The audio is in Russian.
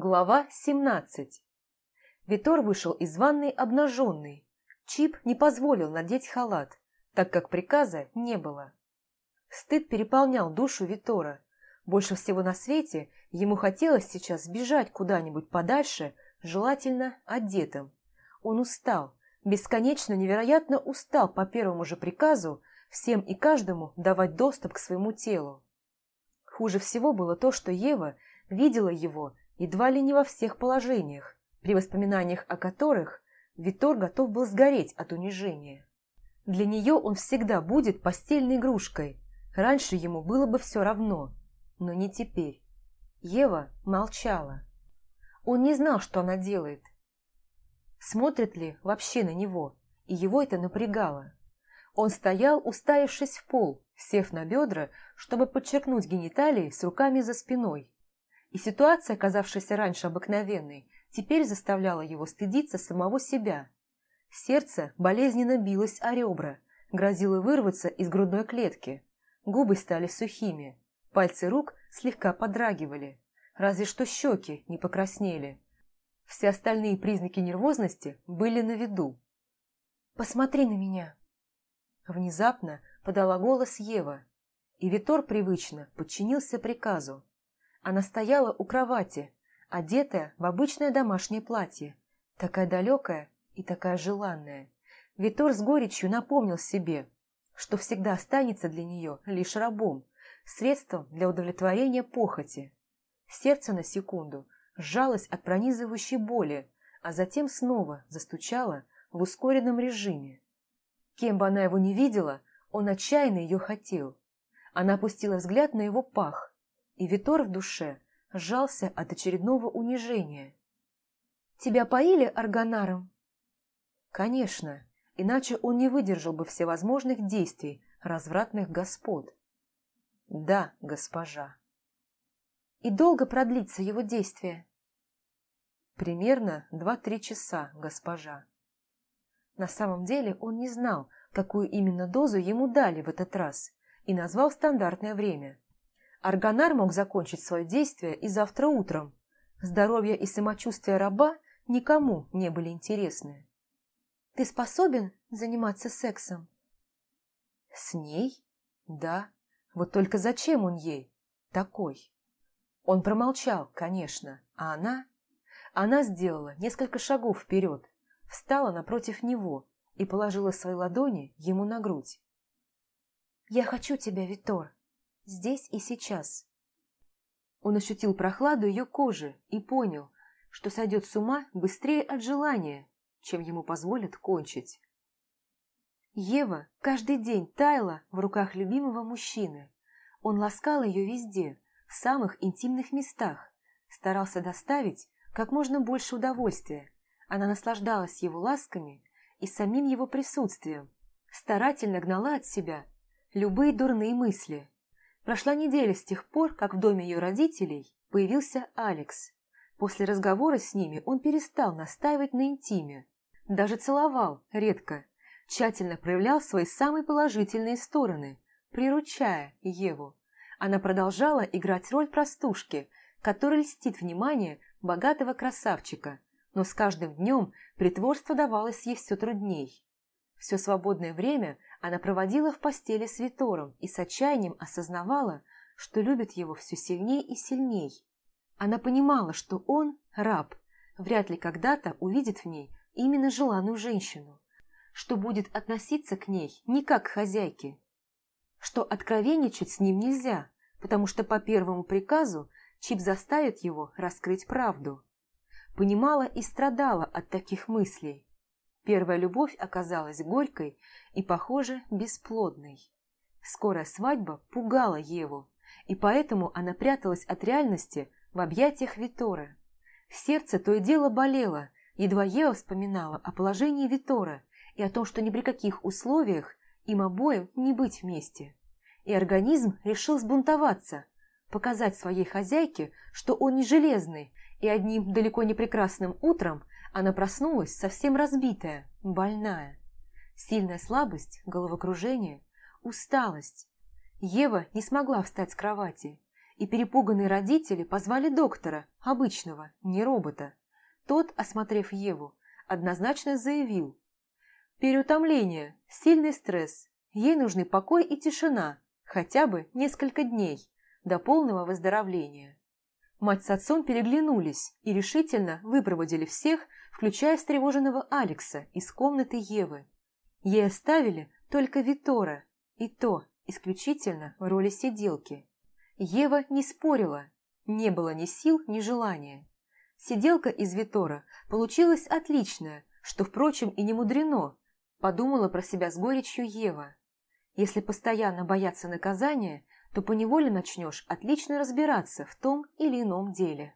Глава 17 Витор вышел из ванной обнаженный. Чип не позволил надеть халат, так как приказа не было. Стыд переполнял душу Витора. Больше всего на свете ему хотелось сейчас сбежать куда-нибудь подальше, желательно одетым. Он устал, бесконечно невероятно устал по первому же приказу всем и каждому давать доступ к своему телу. Хуже всего было то, что Ева видела его едва ли не во всех положениях, при воспоминаниях о которых Витор готов был сгореть от унижения. Для нее он всегда будет постельной игрушкой. Раньше ему было бы все равно, но не теперь. Ева молчала. Он не знал, что она делает. Смотрит ли вообще на него, и его это напрягало. Он стоял, уставившись в пол, сев на бедра, чтобы подчеркнуть гениталии с руками за спиной. И ситуация, казавшаяся раньше обыкновенной, теперь заставляла его стыдиться самого себя. Сердце болезненно билось о ребра, грозило вырваться из грудной клетки. Губы стали сухими, пальцы рук слегка подрагивали, разве что щеки не покраснели. Все остальные признаки нервозности были на виду. «Посмотри на меня!» Внезапно подала голос Ева, и Витор привычно подчинился приказу. Она стояла у кровати, одетая в обычное домашнее платье, такая далекая и такая желанная. Витор с горечью напомнил себе, что всегда останется для нее лишь рабом, средством для удовлетворения похоти. Сердце на секунду сжалось от пронизывающей боли, а затем снова застучало в ускоренном режиме. Кем бы она его ни видела, он отчаянно ее хотел. Она опустила взгляд на его пах, и Витор в душе сжался от очередного унижения. «Тебя поили органаром?» «Конечно, иначе он не выдержал бы всевозможных действий развратных господ». «Да, госпожа». «И долго продлится его действие?» «Примерно два-три часа, госпожа». На самом деле он не знал, какую именно дозу ему дали в этот раз, и назвал стандартное время – Аргонар мог закончить свое действие и завтра утром. Здоровье и самочувствие раба никому не были интересны. «Ты способен заниматься сексом?» «С ней? Да. Вот только зачем он ей? Такой?» Он промолчал, конечно, а она... Она сделала несколько шагов вперед, встала напротив него и положила свои ладони ему на грудь. «Я хочу тебя, Витор здесь и сейчас. Он ощутил прохладу ее кожи и понял, что сойдет с ума быстрее от желания, чем ему позволят кончить. Ева каждый день таяла в руках любимого мужчины. Он ласкал ее везде, в самых интимных местах, старался доставить как можно больше удовольствия. Она наслаждалась его ласками и самим его присутствием, старательно гнала от себя любые дурные мысли. Прошла неделя с тех пор, как в доме ее родителей появился Алекс. После разговора с ними он перестал настаивать на интиме. Даже целовал, редко. Тщательно проявлял свои самые положительные стороны, приручая Еву. Она продолжала играть роль простушки, которая льстит внимание богатого красавчика, но с каждым днем притворство давалось ей все трудней. Все свободное время она проводила в постели с Витором и с отчаянием осознавала, что любит его все сильней и сильней. Она понимала, что он, раб, вряд ли когда-то увидит в ней именно желанную женщину, что будет относиться к ней не как к хозяйке, что откровенничать с ним нельзя, потому что по первому приказу Чип заставит его раскрыть правду. Понимала и страдала от таких мыслей, Первая любовь оказалась горькой и, похоже, бесплодной. Скорая свадьба пугала Еву, и поэтому она пряталась от реальности в объятиях Витора. Сердце то и дело болело, едва Ева вспоминала о положении Витора и о том, что ни при каких условиях им обоим не быть вместе. И организм решил сбунтоваться, показать своей хозяйке, что он не железный, и одним далеко не прекрасным утром она проснулась совсем разбитая, больная. Сильная слабость, головокружение, усталость. Ева не смогла встать с кровати, и перепуганные родители позвали доктора, обычного, не робота. Тот, осмотрев Еву, однозначно заявил. Переутомление, сильный стресс, ей нужны покой и тишина, хотя бы несколько дней, до полного выздоровления. Мать с отцом переглянулись и решительно выпроводили всех, включая встревоженного Алекса из комнаты Евы. Ей оставили только Витора, и то исключительно в роли сиделки. Ева не спорила, не было ни сил, ни желания. Сиделка из Витора получилась отличная, что, впрочем, и не мудрено, подумала про себя с горечью Ева. Если постоянно бояться наказания, то поневоле начнешь отлично разбираться в том или ином деле.